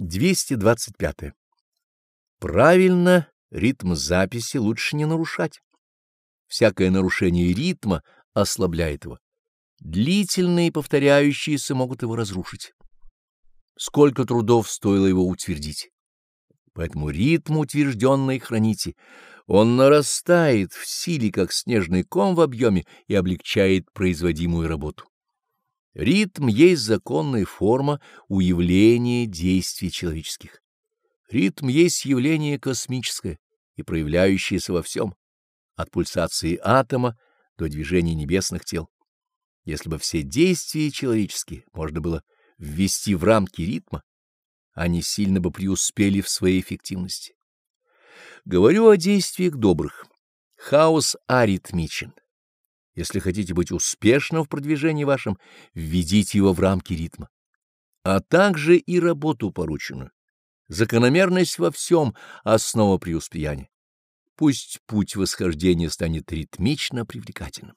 225. Правильно ритм записи лучше не нарушать. Всякое нарушение ритма ослабляет его. Длительные повторяющиеся могут его разрушить. Сколько трудов стоило его утвердить. Поэтому ритм утвержденный храните. Он нарастает в силе, как снежный ком в объеме, и облегчает производимую работу. Ритм есть законная форма уявления действий человеческих. Ритм есть явление космическое и проявляющееся во всем, от пульсации атома до движения небесных тел. Если бы все действия человеческие можно было ввести в рамки ритма, они сильно бы преуспели в своей эффективности. Говорю о действиях добрых. Хаос аритмичен. Если хотите быть успешным в продвижении вашем, введите его в рамки ритма. А также и работу порученную. Закономерность во всем — основа преуспеяния. Пусть путь восхождения станет ритмично привлекательным.